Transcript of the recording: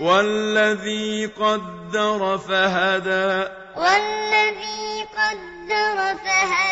وَالَّذِي قَدَّرَ فَهَدَىٰ. وَالَّذِي قَدَّرَ فَهَدَىٰ.